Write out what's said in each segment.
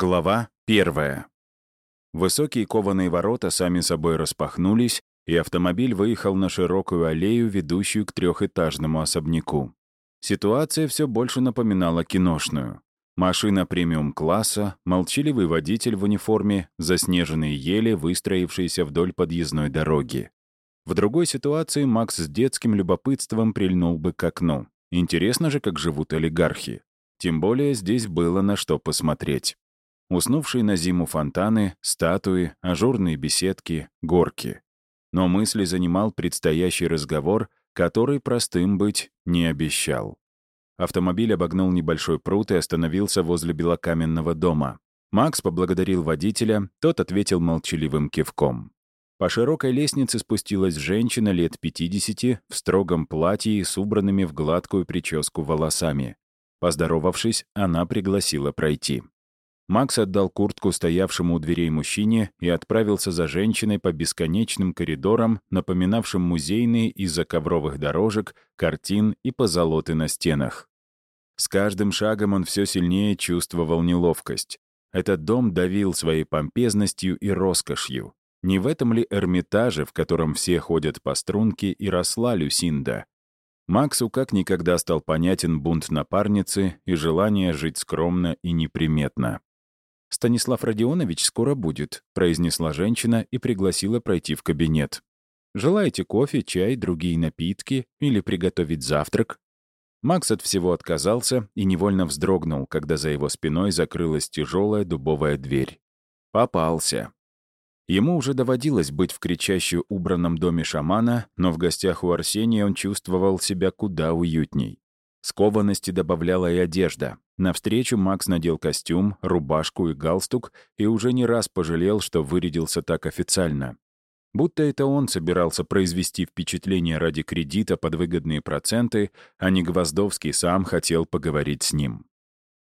Глава первая. Высокие кованые ворота сами собой распахнулись, и автомобиль выехал на широкую аллею, ведущую к трехэтажному особняку. Ситуация все больше напоминала киношную. Машина премиум-класса, молчаливый водитель в униформе, заснеженные ели, выстроившиеся вдоль подъездной дороги. В другой ситуации Макс с детским любопытством прильнул бы к окну. Интересно же, как живут олигархи. Тем более здесь было на что посмотреть. Уснувшие на зиму фонтаны, статуи, ажурные беседки, горки. Но мысли занимал предстоящий разговор, который простым быть не обещал. Автомобиль обогнул небольшой пруд и остановился возле белокаменного дома. Макс поблагодарил водителя, тот ответил молчаливым кивком. По широкой лестнице спустилась женщина лет 50 в строгом платье и с убранными в гладкую прическу волосами. Поздоровавшись, она пригласила пройти. Макс отдал куртку стоявшему у дверей мужчине и отправился за женщиной по бесконечным коридорам, напоминавшим музейные из-за ковровых дорожек, картин и позолоты на стенах. С каждым шагом он все сильнее чувствовал неловкость. Этот дом давил своей помпезностью и роскошью. Не в этом ли Эрмитаже, в котором все ходят по струнке, и росла Люсинда? Максу как никогда стал понятен бунт напарницы и желание жить скромно и неприметно. «Станислав Родионович скоро будет», — произнесла женщина и пригласила пройти в кабинет. «Желаете кофе, чай, другие напитки или приготовить завтрак?» Макс от всего отказался и невольно вздрогнул, когда за его спиной закрылась тяжелая дубовая дверь. Попался. Ему уже доводилось быть в кричаще убранном доме шамана, но в гостях у Арсения он чувствовал себя куда уютней. Скованности добавляла и одежда. Навстречу Макс надел костюм, рубашку и галстук и уже не раз пожалел, что вырядился так официально. Будто это он собирался произвести впечатление ради кредита под выгодные проценты, а не Гвоздовский сам хотел поговорить с ним.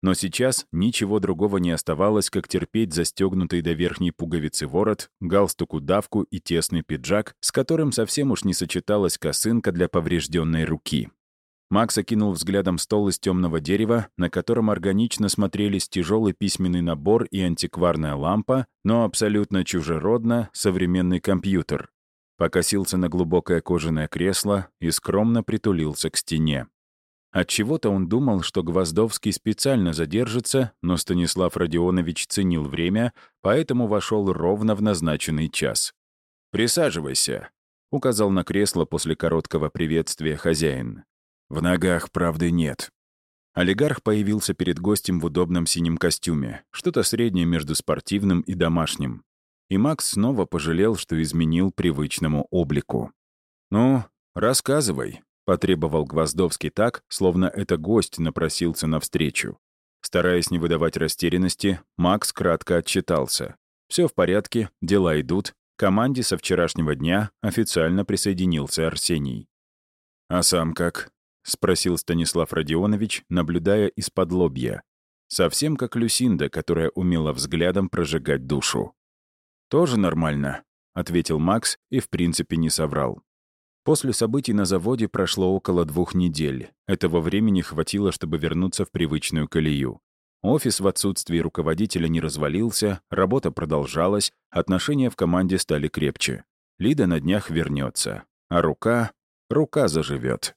Но сейчас ничего другого не оставалось, как терпеть застегнутый до верхней пуговицы ворот, галстук-удавку и тесный пиджак, с которым совсем уж не сочеталась косынка для поврежденной руки. Макс окинул взглядом стол из темного дерева, на котором органично смотрелись тяжелый письменный набор и антикварная лампа, но абсолютно чужеродно современный компьютер. Покосился на глубокое кожаное кресло и скромно притулился к стене. Отчего-то он думал, что Гвоздовский специально задержится, но Станислав Родионович ценил время, поэтому вошел ровно в назначенный час. «Присаживайся», — указал на кресло после короткого приветствия хозяин. В ногах правды нет. Олигарх появился перед гостем в удобном синем костюме, что-то среднее между спортивным и домашним. И Макс снова пожалел, что изменил привычному облику. «Ну, рассказывай», — потребовал Гвоздовский так, словно это гость напросился навстречу. Стараясь не выдавать растерянности, Макс кратко отчитался. Все в порядке, дела идут. команде со вчерашнего дня официально присоединился Арсений. «А сам как?» — спросил Станислав Родионович, наблюдая из-под лобья. Совсем как Люсинда, которая умела взглядом прожигать душу. «Тоже нормально», — ответил Макс и в принципе не соврал. После событий на заводе прошло около двух недель. Этого времени хватило, чтобы вернуться в привычную колею. Офис в отсутствии руководителя не развалился, работа продолжалась, отношения в команде стали крепче. Лида на днях вернется, а рука... рука заживет.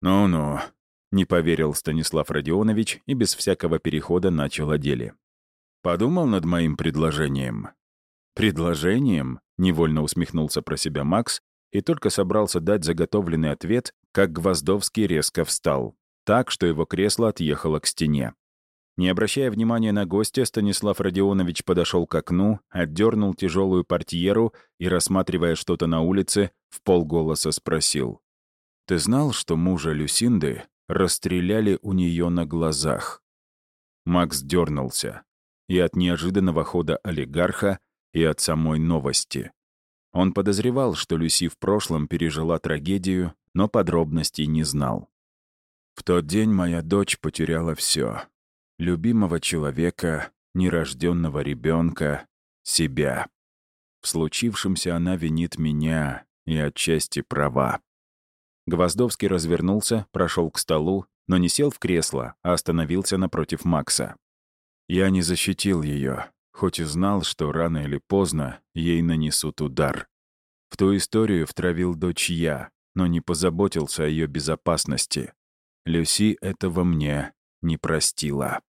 «Ну-ну», — не поверил Станислав Родионович и без всякого перехода начал о деле. «Подумал над моим предложением?» «Предложением?» — невольно усмехнулся про себя Макс и только собрался дать заготовленный ответ, как Гвоздовский резко встал, так, что его кресло отъехало к стене. Не обращая внимания на гостя, Станислав Родионович подошел к окну, отдернул тяжелую портьеру и, рассматривая что-то на улице, в полголоса спросил. Ты знал, что мужа Люсинды расстреляли у нее на глазах?» Макс дернулся. И от неожиданного хода олигарха, и от самой новости. Он подозревал, что Люси в прошлом пережила трагедию, но подробностей не знал. В тот день моя дочь потеряла все: Любимого человека, нерожденного ребенка, себя. В случившемся она винит меня и отчасти права. Гвоздовский развернулся, прошел к столу, но не сел в кресло, а остановился напротив Макса. Я не защитил ее, хоть и знал, что рано или поздно ей нанесут удар. В ту историю втравил дочь я, но не позаботился о ее безопасности. Люси этого мне не простила.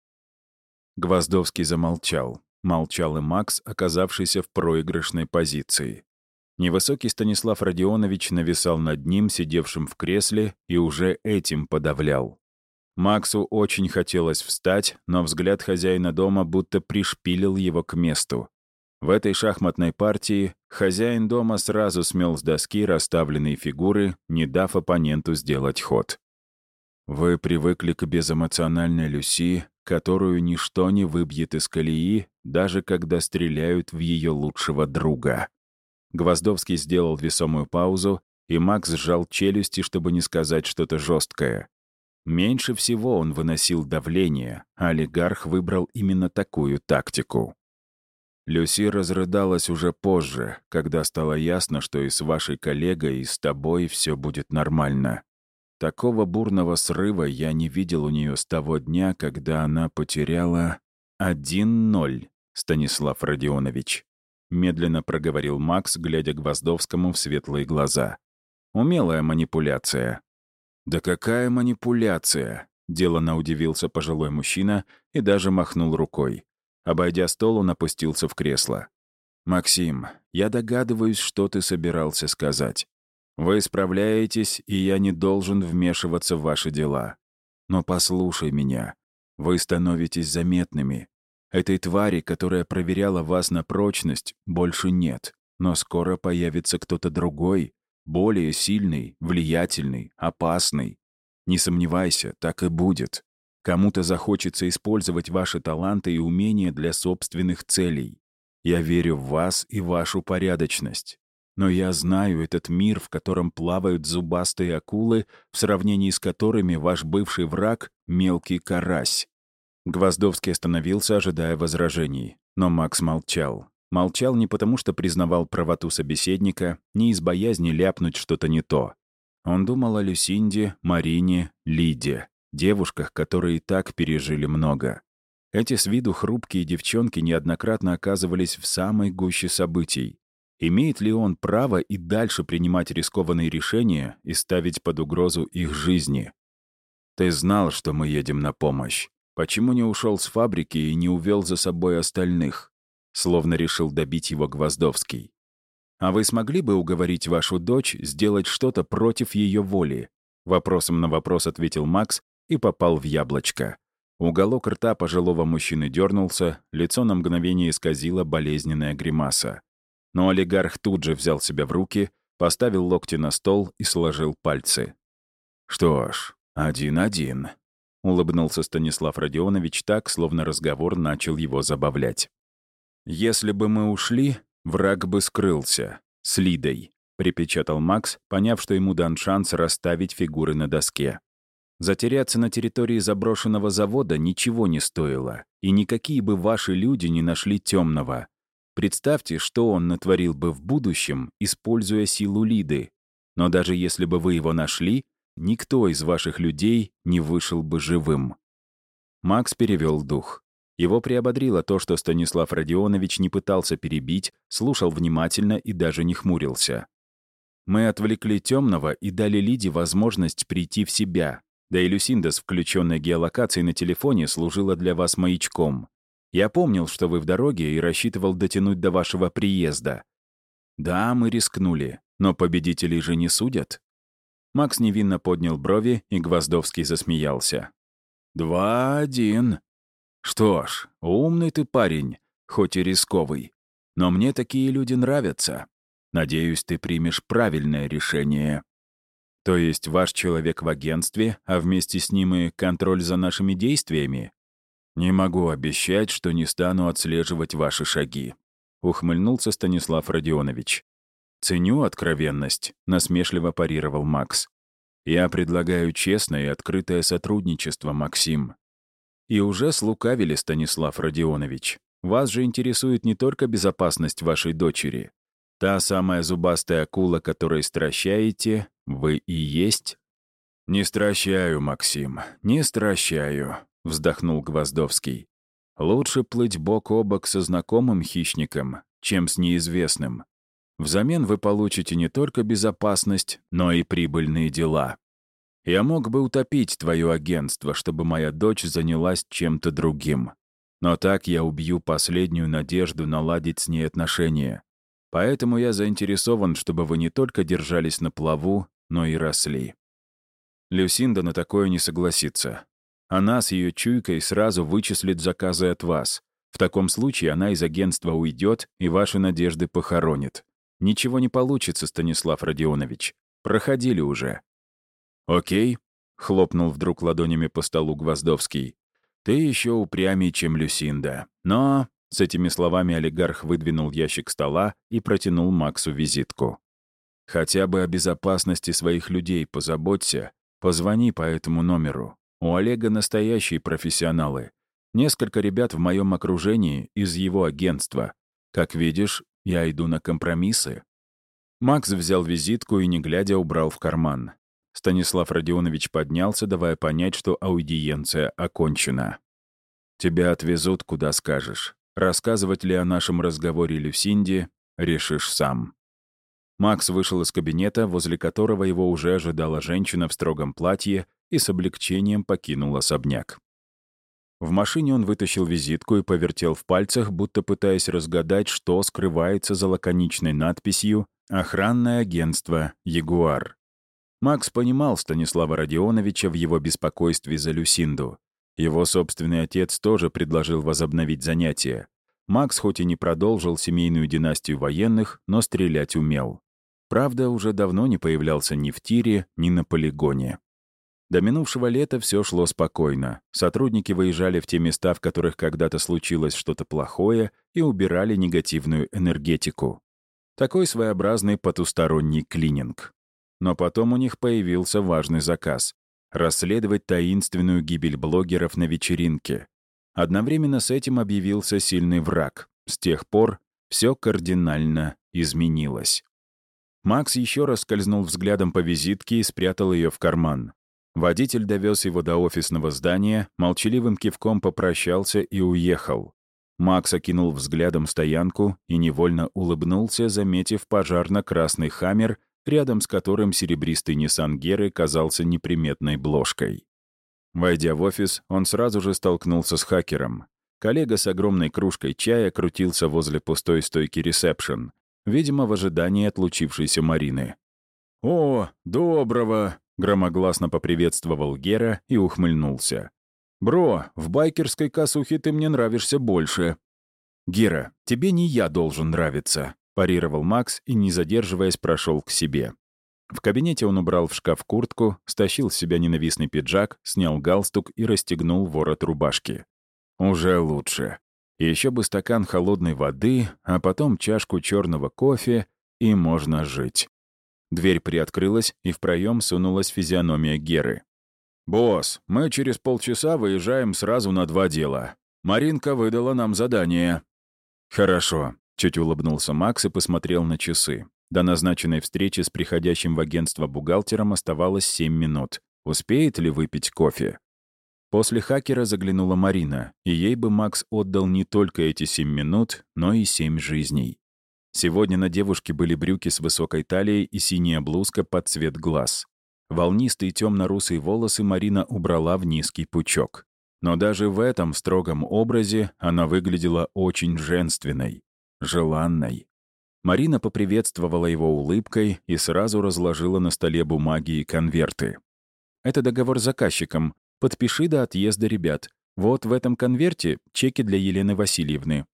Гвоздовский замолчал. Молчал и Макс, оказавшийся в проигрышной позиции. Невысокий Станислав Родионович нависал над ним, сидевшим в кресле, и уже этим подавлял. Максу очень хотелось встать, но взгляд хозяина дома будто пришпилил его к месту. В этой шахматной партии хозяин дома сразу смел с доски расставленные фигуры, не дав оппоненту сделать ход. Вы привыкли к безэмоциональной Люси, которую ничто не выбьет из колеи, даже когда стреляют в ее лучшего друга. Гвоздовский сделал весомую паузу, и Макс сжал челюсти, чтобы не сказать что-то жесткое. Меньше всего он выносил давление, а олигарх выбрал именно такую тактику. Люси разрыдалась уже позже, когда стало ясно, что и с вашей коллегой, и с тобой все будет нормально. Такого бурного срыва я не видел у нее с того дня, когда она потеряла 1-0, Станислав Родионович. Медленно проговорил Макс, глядя Гвоздовскому в светлые глаза. Умелая манипуляция. «Да какая манипуляция?» — делано удивился пожилой мужчина и даже махнул рукой. Обойдя стол, он опустился в кресло. «Максим, я догадываюсь, что ты собирался сказать. Вы справляетесь, и я не должен вмешиваться в ваши дела. Но послушай меня. Вы становитесь заметными. Этой твари, которая проверяла вас на прочность, больше нет. Но скоро появится кто-то другой, более сильный, влиятельный, опасный. Не сомневайся, так и будет. Кому-то захочется использовать ваши таланты и умения для собственных целей. Я верю в вас и вашу порядочность. Но я знаю этот мир, в котором плавают зубастые акулы, в сравнении с которыми ваш бывший враг — мелкий карась. Гвоздовский остановился, ожидая возражений. Но Макс молчал. Молчал не потому, что признавал правоту собеседника, не из боязни ляпнуть что-то не то. Он думал о Люсинде, Марине, Лиде, девушках, которые и так пережили много. Эти с виду хрупкие девчонки неоднократно оказывались в самой гуще событий. Имеет ли он право и дальше принимать рискованные решения и ставить под угрозу их жизни? «Ты знал, что мы едем на помощь. Почему не ушел с фабрики и не увел за собой остальных? Словно решил добить его Гвоздовский. А вы смогли бы уговорить вашу дочь сделать что-то против ее воли? Вопросом на вопрос ответил Макс и попал в яблочко. Уголок рта пожилого мужчины дернулся, лицо на мгновение исказило болезненная гримаса. Но олигарх тут же взял себя в руки, поставил локти на стол и сложил пальцы. «Что ж, один-один», — улыбнулся Станислав Родионович так, словно разговор начал его забавлять. «Если бы мы ушли, враг бы скрылся. С Лидой», — припечатал Макс, поняв, что ему дан шанс расставить фигуры на доске. Затеряться на территории заброшенного завода ничего не стоило, и никакие бы ваши люди не нашли темного. Представьте, что он натворил бы в будущем, используя силу Лиды. Но даже если бы вы его нашли, никто из ваших людей не вышел бы живым. Макс перевел дух. Его приободрило то, что Станислав Родионович не пытался перебить, слушал внимательно и даже не хмурился. Мы отвлекли темного и дали Лиде возможность прийти в себя. Да и Люсинда с включенной геолокацией на телефоне служила для вас маячком. Я помнил, что вы в дороге и рассчитывал дотянуть до вашего приезда. Да, мы рискнули, но победителей же не судят. Макс невинно поднял брови, и Гвоздовский засмеялся. «Два-один. Что ж, умный ты парень, хоть и рисковый. Но мне такие люди нравятся. Надеюсь, ты примешь правильное решение». «То есть ваш человек в агентстве, а вместе с ним и контроль за нашими действиями?» «Не могу обещать, что не стану отслеживать ваши шаги», — ухмыльнулся Станислав Родионович. «Ценю откровенность», — насмешливо парировал Макс. «Я предлагаю честное и открытое сотрудничество, Максим». И уже слукавили, Станислав Родионович. Вас же интересует не только безопасность вашей дочери. Та самая зубастая акула, которой стращаете, вы и есть? «Не стращаю, Максим, не стращаю», — вздохнул Гвоздовский. Лучше плыть бок о бок со знакомым хищником, чем с неизвестным. Взамен вы получите не только безопасность, но и прибыльные дела. Я мог бы утопить твое агентство, чтобы моя дочь занялась чем-то другим. Но так я убью последнюю надежду наладить с ней отношения. Поэтому я заинтересован, чтобы вы не только держались на плаву, но и росли. Люсинда на такое не согласится. Она с ее чуйкой сразу вычислит заказы от вас. В таком случае она из агентства уйдет и ваши надежды похоронит. Ничего не получится, Станислав Родионович. Проходили уже. «Окей», — хлопнул вдруг ладонями по столу Гвоздовский. «Ты еще упрямей, чем Люсинда. Но...» С этими словами олигарх выдвинул ящик стола и протянул Максу визитку. «Хотя бы о безопасности своих людей позаботься. Позвони по этому номеру. У Олега настоящие профессионалы. Несколько ребят в моем окружении из его агентства. Как видишь, я иду на компромиссы». Макс взял визитку и, не глядя, убрал в карман. Станислав Родионович поднялся, давая понять, что аудиенция окончена. «Тебя отвезут, куда скажешь. Рассказывать ли о нашем разговоре Люсинде, решишь сам». Макс вышел из кабинета, возле которого его уже ожидала женщина в строгом платье и с облегчением покинул особняк. В машине он вытащил визитку и повертел в пальцах, будто пытаясь разгадать, что скрывается за лаконичной надписью «Охранное агентство «Ягуар». Макс понимал Станислава Родионовича в его беспокойстве за Люсинду. Его собственный отец тоже предложил возобновить занятия. Макс хоть и не продолжил семейную династию военных, но стрелять умел. Правда, уже давно не появлялся ни в тире, ни на полигоне. До минувшего лета все шло спокойно. Сотрудники выезжали в те места, в которых когда-то случилось что-то плохое, и убирали негативную энергетику. Такой своеобразный потусторонний клининг. Но потом у них появился важный заказ — расследовать таинственную гибель блогеров на вечеринке. Одновременно с этим объявился сильный враг. С тех пор все кардинально изменилось. Макс еще раз скользнул взглядом по визитке и спрятал ее в карман. Водитель довез его до офисного здания, молчаливым кивком попрощался и уехал. Макс окинул взглядом стоянку и невольно улыбнулся, заметив пожарно-красный «Хаммер» рядом с которым серебристый Nissan Геры казался неприметной бложкой. Войдя в офис, он сразу же столкнулся с хакером. Коллега с огромной кружкой чая крутился возле пустой стойки ресепшн, видимо, в ожидании отлучившейся Марины. «О, доброго!» — громогласно поприветствовал Гера и ухмыльнулся. «Бро, в байкерской косухе ты мне нравишься больше». «Гера, тебе не я должен нравиться», парировал Макс и, не задерживаясь, прошел к себе. В кабинете он убрал в шкаф куртку, стащил с себя ненавистный пиджак, снял галстук и расстегнул ворот рубашки. Уже лучше. Еще бы стакан холодной воды, а потом чашку черного кофе, и можно жить. Дверь приоткрылась, и в проем сунулась физиономия Геры. «Босс, мы через полчаса выезжаем сразу на два дела. Маринка выдала нам задание». «Хорошо. Чуть улыбнулся Макс и посмотрел на часы. До назначенной встречи с приходящим в агентство бухгалтером оставалось 7 минут. Успеет ли выпить кофе? После хакера заглянула Марина, и ей бы Макс отдал не только эти 7 минут, но и 7 жизней. Сегодня на девушке были брюки с высокой талией и синяя блузка под цвет глаз. Волнистые темно-русые волосы Марина убрала в низкий пучок. Но даже в этом строгом образе она выглядела очень женственной желанной. Марина поприветствовала его улыбкой и сразу разложила на столе бумаги и конверты. «Это договор с заказчиком. Подпиши до отъезда ребят. Вот в этом конверте чеки для Елены Васильевны».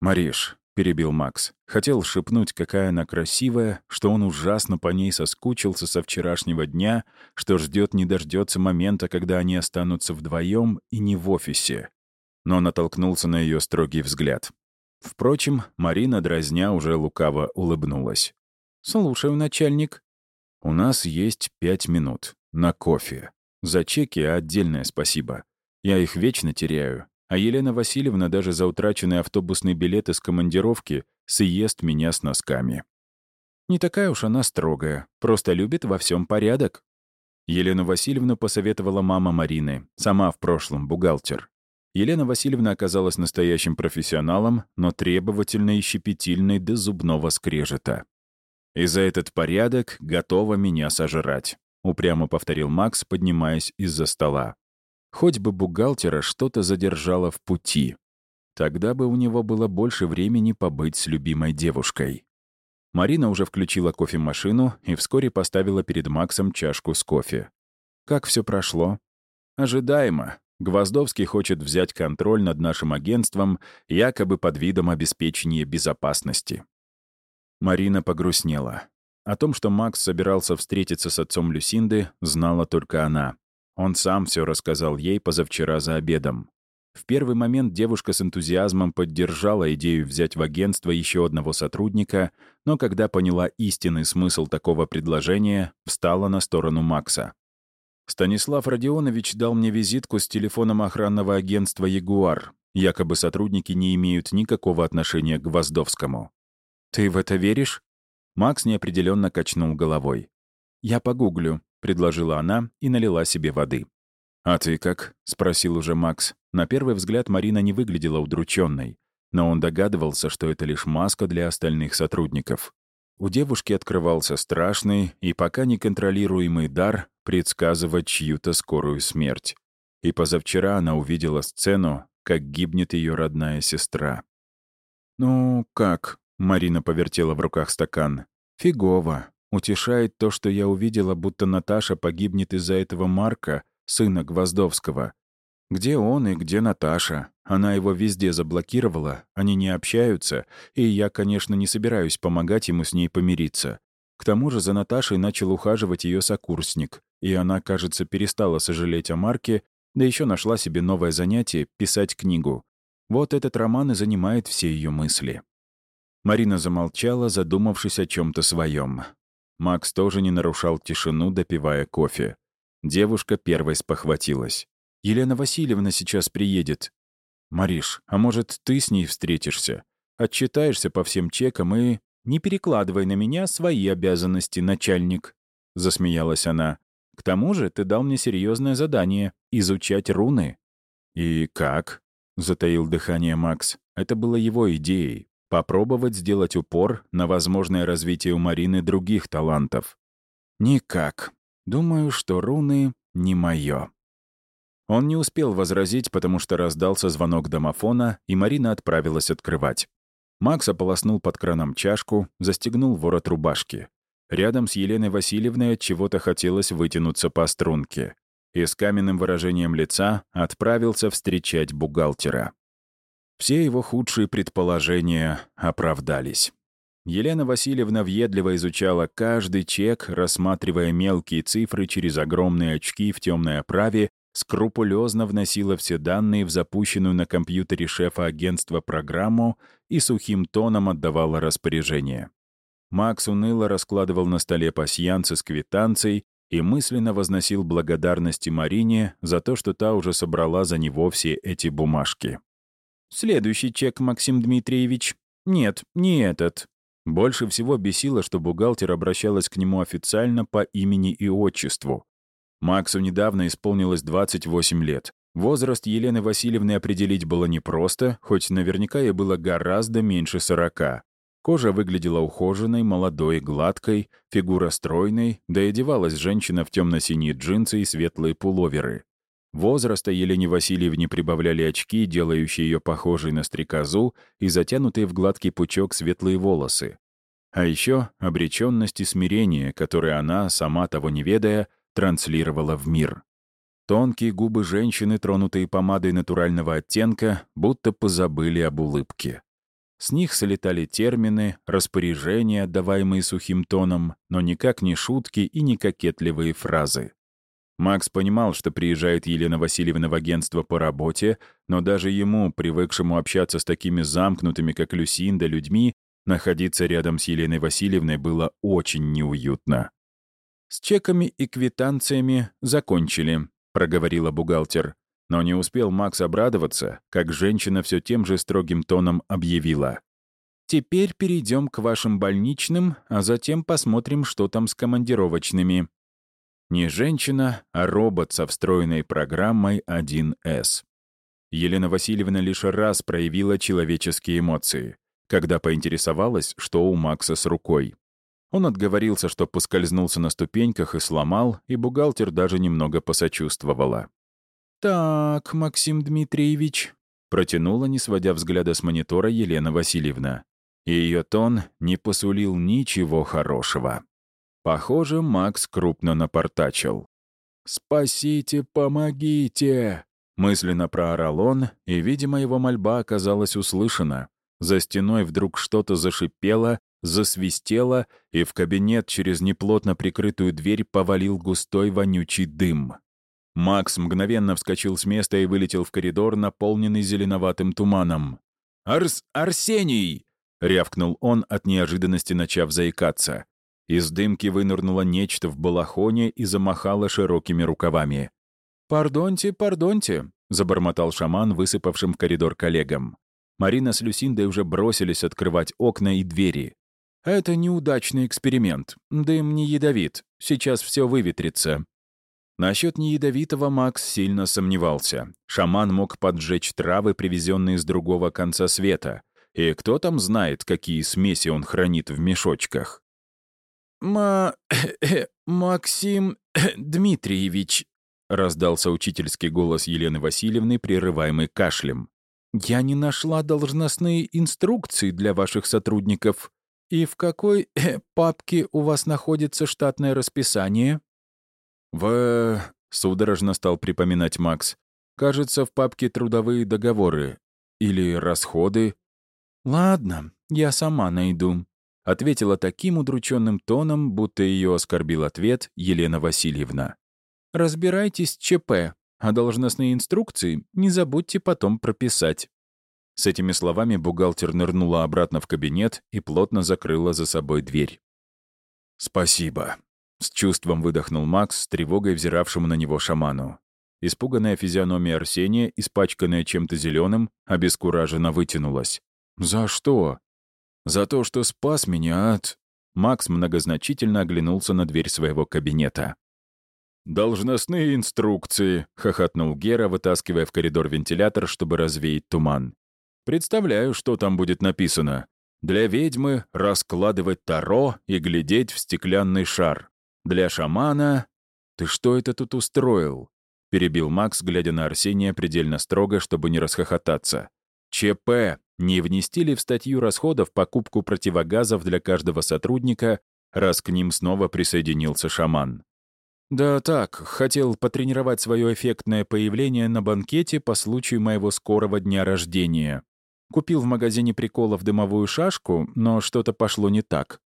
«Мариш», — перебил Макс, хотел шепнуть, какая она красивая, что он ужасно по ней соскучился со вчерашнего дня, что ждет не дождется момента, когда они останутся вдвоем и не в офисе. Но натолкнулся на ее строгий взгляд. Впрочем, Марина, дразня, уже лукаво улыбнулась. «Слушаю, начальник». «У нас есть пять минут. На кофе. За чеки отдельное спасибо. Я их вечно теряю. А Елена Васильевна даже за утраченный автобусный билет из командировки съест меня с носками. Не такая уж она строгая, просто любит во всем порядок. Елену Васильевну посоветовала мама Марины, сама в прошлом бухгалтер. Елена Васильевна оказалась настоящим профессионалом, но требовательной и щепетильной до зубного скрежета. «И за этот порядок готова меня сожрать», — упрямо повторил Макс, поднимаясь из-за стола. Хоть бы бухгалтера что-то задержало в пути. Тогда бы у него было больше времени побыть с любимой девушкой. Марина уже включила кофемашину и вскоре поставила перед Максом чашку с кофе. Как все прошло? Ожидаемо. Гвоздовский хочет взять контроль над нашим агентством, якобы под видом обеспечения безопасности. Марина погрустнела. О том, что Макс собирался встретиться с отцом Люсинды, знала только она. Он сам все рассказал ей позавчера за обедом. В первый момент девушка с энтузиазмом поддержала идею взять в агентство еще одного сотрудника, но когда поняла истинный смысл такого предложения, встала на сторону Макса. Станислав Родионович дал мне визитку с телефоном охранного агентства «Ягуар». Якобы сотрудники не имеют никакого отношения к Гвоздовскому. «Ты в это веришь?» Макс неопределенно качнул головой. «Я погуглю», — предложила она и налила себе воды. «А ты как?» — спросил уже Макс. На первый взгляд Марина не выглядела удрученной, но он догадывался, что это лишь маска для остальных сотрудников. У девушки открывался страшный и пока неконтролируемый дар предсказывать чью-то скорую смерть. И позавчера она увидела сцену, как гибнет ее родная сестра. «Ну, как?» — Марина повертела в руках стакан. «Фигово. Утешает то, что я увидела, будто Наташа погибнет из-за этого Марка, сына Гвоздовского. Где он и где Наташа? Она его везде заблокировала, они не общаются, и я, конечно, не собираюсь помогать ему с ней помириться. К тому же за Наташей начал ухаживать ее сокурсник, и она, кажется, перестала сожалеть о Марке, да еще нашла себе новое занятие — писать книгу. Вот этот роман и занимает все ее мысли. Марина замолчала, задумавшись о чем то своем. Макс тоже не нарушал тишину, допивая кофе. Девушка первой спохватилась. «Елена Васильевна сейчас приедет. «Мариш, а может, ты с ней встретишься? Отчитаешься по всем чекам и...» «Не перекладывай на меня свои обязанности, начальник», — засмеялась она. «К тому же ты дал мне серьезное задание — изучать руны». «И как?» — затаил дыхание Макс. Это было его идеей — попробовать сделать упор на возможное развитие у Марины других талантов. «Никак. Думаю, что руны не мое. Он не успел возразить, потому что раздался звонок домофона, и Марина отправилась открывать. Макс ополоснул под краном чашку, застегнул ворот рубашки. Рядом с Еленой Васильевной от чего-то хотелось вытянуться по струнке. И с каменным выражением лица отправился встречать бухгалтера. Все его худшие предположения оправдались. Елена Васильевна въедливо изучала каждый чек, рассматривая мелкие цифры через огромные очки в темной оправе скрупулезно вносила все данные в запущенную на компьютере шефа агентства программу и сухим тоном отдавала распоряжение. Макс уныло раскладывал на столе пасьянцы с квитанцией и мысленно возносил благодарности Марине за то, что та уже собрала за него все эти бумажки. «Следующий чек, Максим Дмитриевич. Нет, не этот». Больше всего бесило, что бухгалтер обращалась к нему официально по имени и отчеству, Максу недавно исполнилось 28 лет. Возраст Елены Васильевны определить было непросто, хоть наверняка ей было гораздо меньше 40. Кожа выглядела ухоженной, молодой, гладкой, фигура стройной, да и одевалась женщина в темно-синие джинсы и светлые пуловеры. Возраста Елене Васильевне прибавляли очки, делающие ее похожей на стрекозу, и затянутые в гладкий пучок светлые волосы. А еще обреченность и смирение, которые она, сама того не ведая, транслировала в мир. Тонкие губы женщины, тронутые помадой натурального оттенка, будто позабыли об улыбке. С них солетали термины, распоряжения, отдаваемые сухим тоном, но никак не шутки и не кокетливые фразы. Макс понимал, что приезжает Елена Васильевна в агентство по работе, но даже ему, привыкшему общаться с такими замкнутыми, как Люсинда, людьми, находиться рядом с Еленой Васильевной было очень неуютно. «С чеками и квитанциями закончили», — проговорила бухгалтер. Но не успел Макс обрадоваться, как женщина все тем же строгим тоном объявила. «Теперь перейдем к вашим больничным, а затем посмотрим, что там с командировочными». Не женщина, а робот со встроенной программой 1С. Елена Васильевна лишь раз проявила человеческие эмоции, когда поинтересовалась, что у Макса с рукой. Он отговорился, что поскользнулся на ступеньках и сломал, и бухгалтер даже немного посочувствовала. «Так, Максим Дмитриевич», — протянула, не сводя взгляда с монитора Елена Васильевна. И ее тон не посулил ничего хорошего. Похоже, Макс крупно напортачил. «Спасите, помогите!» Мысленно проорал он, и, видимо, его мольба оказалась услышана. За стеной вдруг что-то зашипело, засвистело, и в кабинет через неплотно прикрытую дверь повалил густой вонючий дым. Макс мгновенно вскочил с места и вылетел в коридор, наполненный зеленоватым туманом. «Арс... Арсений!» — рявкнул он, от неожиданности начав заикаться. Из дымки вынырнуло нечто в балахоне и замахало широкими рукавами. «Пардоньте, пардоньте», — забормотал шаман, высыпавшим в коридор коллегам. Марина с Люсиндой уже бросились открывать окна и двери. «Это неудачный эксперимент. Дым не ядовит. Сейчас все выветрится». Насчет неядовитого Макс сильно сомневался. Шаман мог поджечь травы, привезенные с другого конца света. И кто там знает, какие смеси он хранит в мешочках? «Ма... Максим Дмитриевич», — раздался учительский голос Елены Васильевны, прерываемый кашлем. «Я не нашла должностные инструкции для ваших сотрудников. И в какой э, папке у вас находится штатное расписание?» «В...» — судорожно стал припоминать Макс. «Кажется, в папке трудовые договоры. Или расходы». «Ладно, я сама найду», — ответила таким удрученным тоном, будто ее оскорбил ответ Елена Васильевна. Разбирайтесь ЧП, а должностные инструкции не забудьте потом прописать». С этими словами бухгалтер нырнула обратно в кабинет и плотно закрыла за собой дверь. «Спасибо», — с чувством выдохнул Макс, с тревогой взиравшему на него шаману. Испуганная физиономия Арсения, испачканная чем-то зеленым, обескураженно вытянулась. «За что?» «За то, что спас меня от...» Макс многозначительно оглянулся на дверь своего кабинета. «Должностные инструкции», — хохотнул Гера, вытаскивая в коридор вентилятор, чтобы развеять туман. «Представляю, что там будет написано. Для ведьмы раскладывать таро и глядеть в стеклянный шар. Для шамана... Ты что это тут устроил?» — перебил Макс, глядя на Арсения предельно строго, чтобы не расхохотаться. «ЧП. Не внести ли в статью расходов покупку противогазов для каждого сотрудника, раз к ним снова присоединился шаман?» «Да так, хотел потренировать свое эффектное появление на банкете по случаю моего скорого дня рождения. Купил в магазине приколов дымовую шашку, но что-то пошло не так».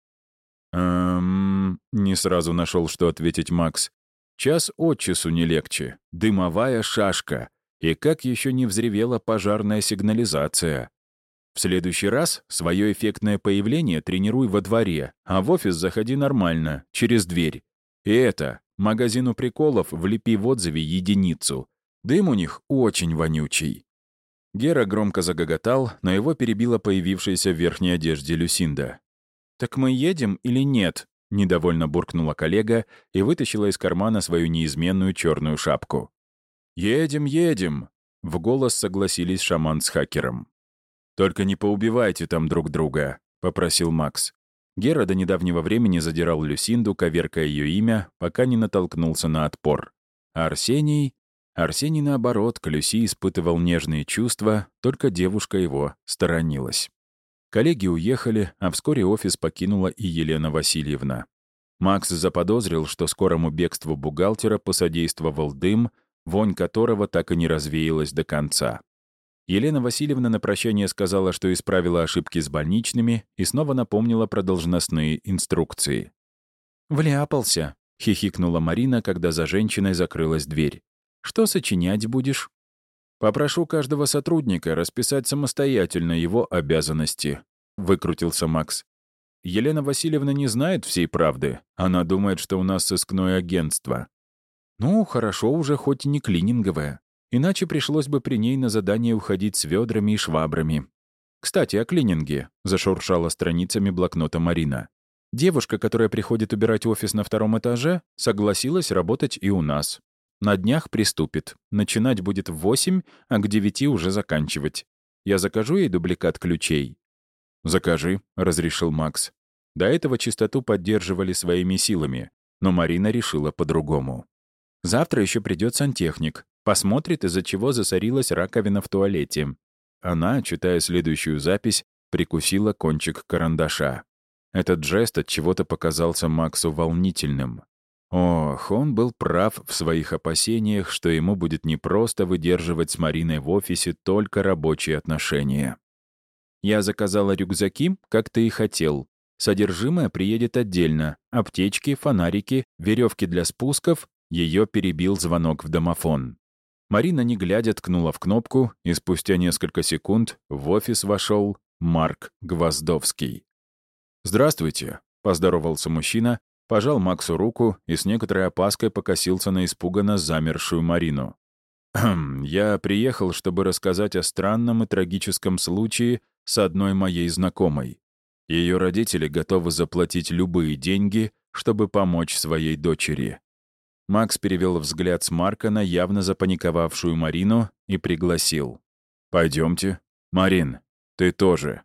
«Эм...» — не сразу нашел, что ответить Макс. «Час от часу не легче. Дымовая шашка. И как еще не взревела пожарная сигнализация?» Следующий раз свое эффектное появление тренируй во дворе, а в офис заходи нормально, через дверь. И это, Магазину приколов влепи в отзыве единицу. Дым у них очень вонючий». Гера громко загоготал, но его перебила появившаяся в верхней одежде Люсинда. «Так мы едем или нет?» — недовольно буркнула коллега и вытащила из кармана свою неизменную черную шапку. «Едем, едем!» — в голос согласились шаман с хакером. «Только не поубивайте там друг друга», — попросил Макс. Гера до недавнего времени задирал Люсинду, коверкая ее имя, пока не натолкнулся на отпор. А Арсений... Арсений, наоборот, к Люси испытывал нежные чувства, только девушка его сторонилась. Коллеги уехали, а вскоре офис покинула и Елена Васильевна. Макс заподозрил, что скорому бегству бухгалтера посодействовал дым, вонь которого так и не развеялась до конца. Елена Васильевна на прощание сказала, что исправила ошибки с больничными и снова напомнила про должностные инструкции. «Вляпался», — хихикнула Марина, когда за женщиной закрылась дверь. «Что сочинять будешь?» «Попрошу каждого сотрудника расписать самостоятельно его обязанности», — выкрутился Макс. «Елена Васильевна не знает всей правды. Она думает, что у нас сыскное агентство». «Ну, хорошо уже, хоть не клининговое. Иначе пришлось бы при ней на задание уходить с ведрами и швабрами. «Кстати, о клининге», — зашуршала страницами блокнота Марина. «Девушка, которая приходит убирать офис на втором этаже, согласилась работать и у нас. На днях приступит. Начинать будет в восемь, а к девяти уже заканчивать. Я закажу ей дубликат ключей?» «Закажи», — разрешил Макс. До этого чистоту поддерживали своими силами, но Марина решила по-другому. «Завтра еще придет сантехник. Посмотрит, из-за чего засорилась раковина в туалете». Она, читая следующую запись, прикусила кончик карандаша. Этот жест от чего-то показался Максу волнительным. Ох, он был прав в своих опасениях, что ему будет непросто выдерживать с Мариной в офисе только рабочие отношения. «Я заказала рюкзаки, как ты и хотел. Содержимое приедет отдельно. Аптечки, фонарики, веревки для спусков». Ее перебил звонок в домофон. Марина, не глядя, ткнула в кнопку, и спустя несколько секунд в офис вошел Марк Гвоздовский. «Здравствуйте», — поздоровался мужчина, пожал Максу руку и с некоторой опаской покосился на испуганно замершую Марину. «Хм, «Я приехал, чтобы рассказать о странном и трагическом случае с одной моей знакомой. Ее родители готовы заплатить любые деньги, чтобы помочь своей дочери». Макс перевел взгляд с Марка на явно запаниковавшую Марину и пригласил. «Пойдемте. Марин, ты тоже».